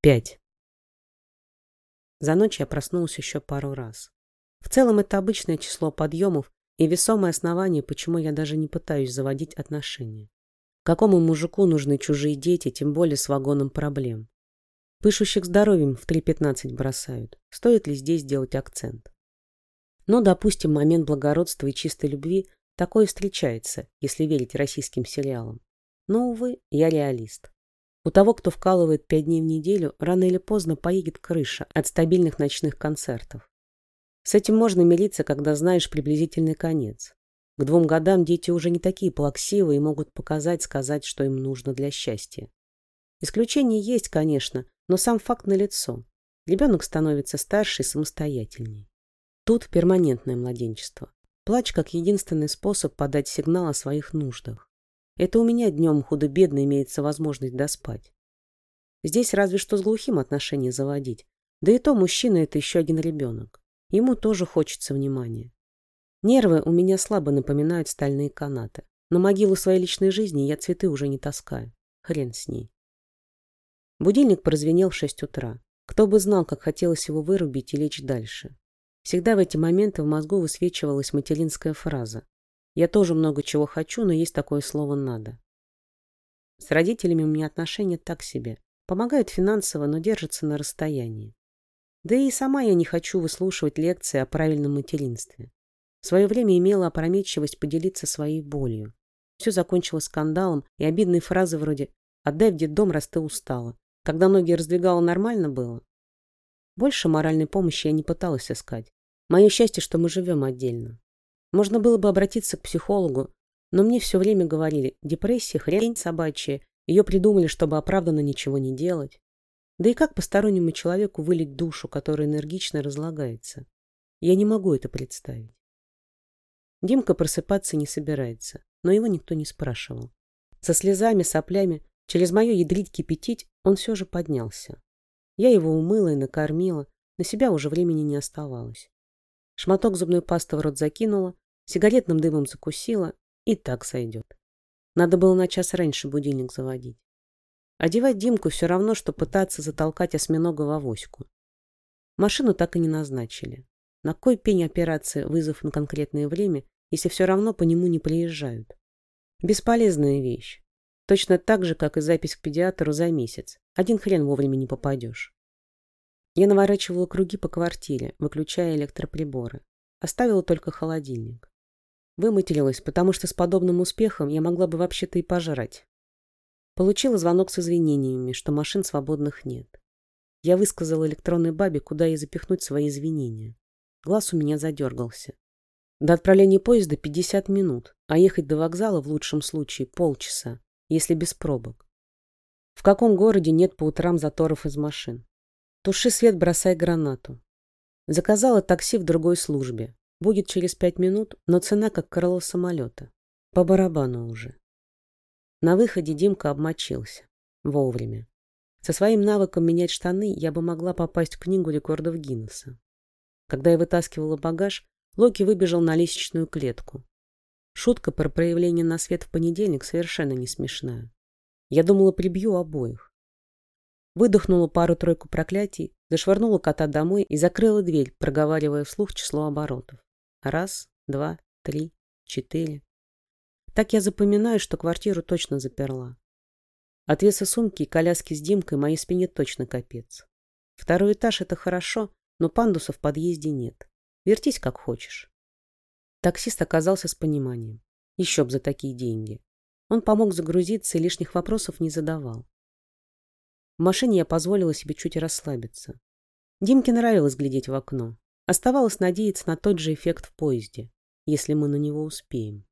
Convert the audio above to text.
Пять. За ночь я проснулась еще пару раз. В целом это обычное число подъемов и весомое основание, почему я даже не пытаюсь заводить отношения. Какому мужику нужны чужие дети, тем более с вагоном проблем? Пышущих здоровьем в 3.15 бросают. Стоит ли здесь делать акцент? Но, допустим, момент благородства и чистой любви такое встречается, если верить российским сериалам. Но, увы, я реалист. У того, кто вкалывает пять дней в неделю, рано или поздно поедет крыша от стабильных ночных концертов. С этим можно мириться, когда знаешь приблизительный конец. К двум годам дети уже не такие плаксивые и могут показать, сказать, что им нужно для счастья. Исключения есть, конечно, но сам факт налицо. Ребенок становится старше и самостоятельнее. Тут перманентное младенчество. Плач как единственный способ подать сигнал о своих нуждах. Это у меня днем худо-бедно имеется возможность доспать. Здесь разве что с глухим отношения заводить. Да и то мужчина – это еще один ребенок. Ему тоже хочется внимания. Нервы у меня слабо напоминают стальные канаты. На могилу своей личной жизни я цветы уже не таскаю. Хрен с ней. Будильник прозвенел в шесть утра. Кто бы знал, как хотелось его вырубить и лечь дальше. Всегда в эти моменты в мозгу высвечивалась материнская фраза. Я тоже много чего хочу, но есть такое слово «надо». С родителями у меня отношения так себе. Помогают финансово, но держатся на расстоянии. Да и сама я не хочу выслушивать лекции о правильном материнстве. В свое время имела опрометчивость поделиться своей болью. Все закончилось скандалом и обидной фразой вроде «отдай в детдом, раз ты устала». Когда ноги раздвигала, нормально было? Больше моральной помощи я не пыталась искать. Мое счастье, что мы живем отдельно. Можно было бы обратиться к психологу, но мне все время говорили, депрессия, хрень собачья, ее придумали, чтобы оправданно ничего не делать. Да и как постороннему человеку вылить душу, которая энергично разлагается? Я не могу это представить. Димка просыпаться не собирается, но его никто не спрашивал. Со слезами, соплями, через мое ядрить кипятить, он все же поднялся. Я его умыла и накормила, на себя уже времени не оставалось. Шматок зубной пасты в рот закинула, сигаретным дымом закусила, и так сойдет. Надо было на час раньше будильник заводить. Одевать Димку все равно, что пытаться затолкать осьминога в авоську. Машину так и не назначили. На кой пень операции вызов на конкретное время, если все равно по нему не приезжают? Бесполезная вещь. Точно так же, как и запись к педиатру за месяц. Один хрен вовремя не попадешь. Я наворачивала круги по квартире, выключая электроприборы. Оставила только холодильник. Выматерилась, потому что с подобным успехом я могла бы вообще-то и пожрать. Получила звонок с извинениями, что машин свободных нет. Я высказала электронной бабе, куда ей запихнуть свои извинения. Глаз у меня задергался. До отправления поезда 50 минут, а ехать до вокзала в лучшем случае полчаса, если без пробок. В каком городе нет по утрам заторов из машин? Туши свет, бросай гранату. Заказала такси в другой службе. Будет через пять минут, но цена как крыло самолета. По барабану уже. На выходе Димка обмочился. Вовремя. Со своим навыком менять штаны я бы могла попасть в книгу рекордов Гиннесса. Когда я вытаскивала багаж, Локи выбежал на лестничную клетку. Шутка про проявление на свет в понедельник совершенно не смешная. Я думала, прибью обоих. Выдохнула пару-тройку проклятий, зашвырнула кота домой и закрыла дверь, проговаривая вслух число оборотов. Раз, два, три, четыре. Так я запоминаю, что квартиру точно заперла. От веса сумки и коляски с Димкой моей спине точно капец. Второй этаж — это хорошо, но пандуса в подъезде нет. Вертись как хочешь. Таксист оказался с пониманием. Еще б за такие деньги. Он помог загрузиться и лишних вопросов не задавал. В машине я позволила себе чуть расслабиться. Димке нравилось глядеть в окно. Оставалось надеяться на тот же эффект в поезде, если мы на него успеем.